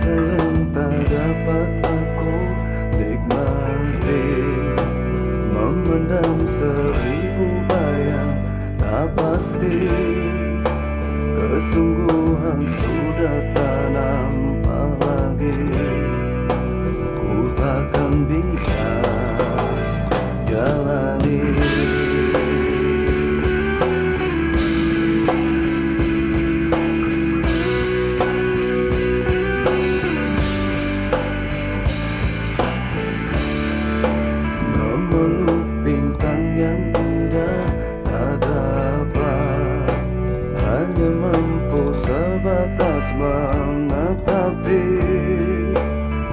yang tak dapat aku nikmati. Memendam seribu bayang tak pasti. Kesungguhan sudah tak nampak lagi. Memeluk bintang yang indah tak dapat. Hanya mampu sebatas menatapi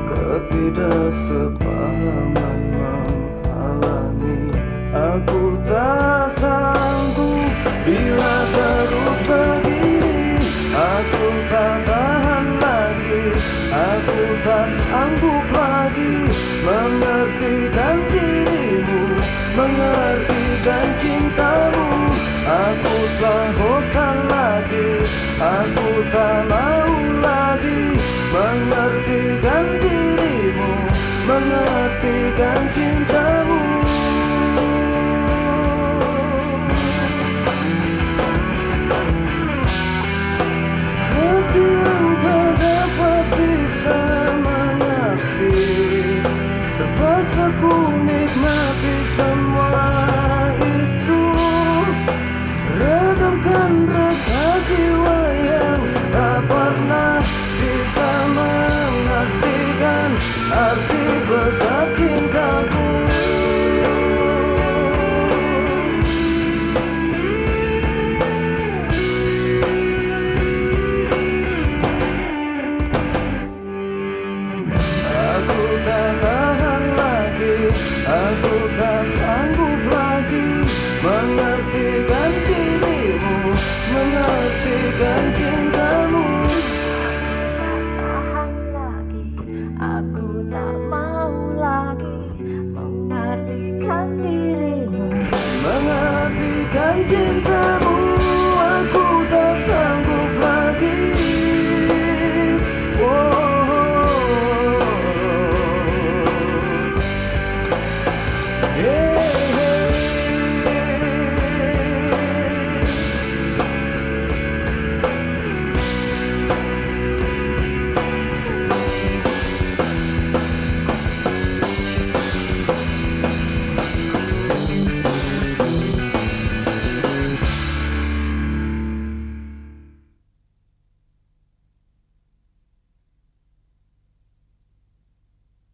Ketidaksepahaman menghalangi Aku tak sanggup. Bila terus begini Aku tak tahan lagi. Aku tak sanggup lagi Mengertikan dirimu Mengertikan cintamu Aku telah bosan lagi Aku tak mau lagi. Mengertikan dirimu Mengertikan cintamu Aku tak sanggup lagi Mengertikan dirimu Mengertikan cintamu. Tak tahan lagi Aku tak mau lagi Mengartikan dirimu. Mengertikan cintamu